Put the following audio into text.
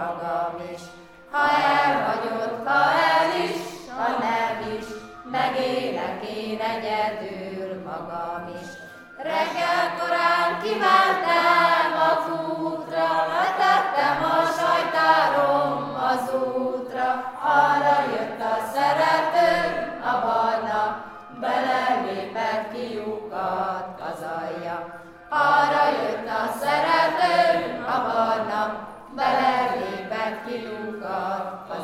magam is. Ha elhagyott, ha el is, ha nem is, megélek én egyedül magam is. Reggel korán kimentem a fútra, letettem a sajtárom az útra, arra jött a szerető, a barna, belelépett kiukat szerető, a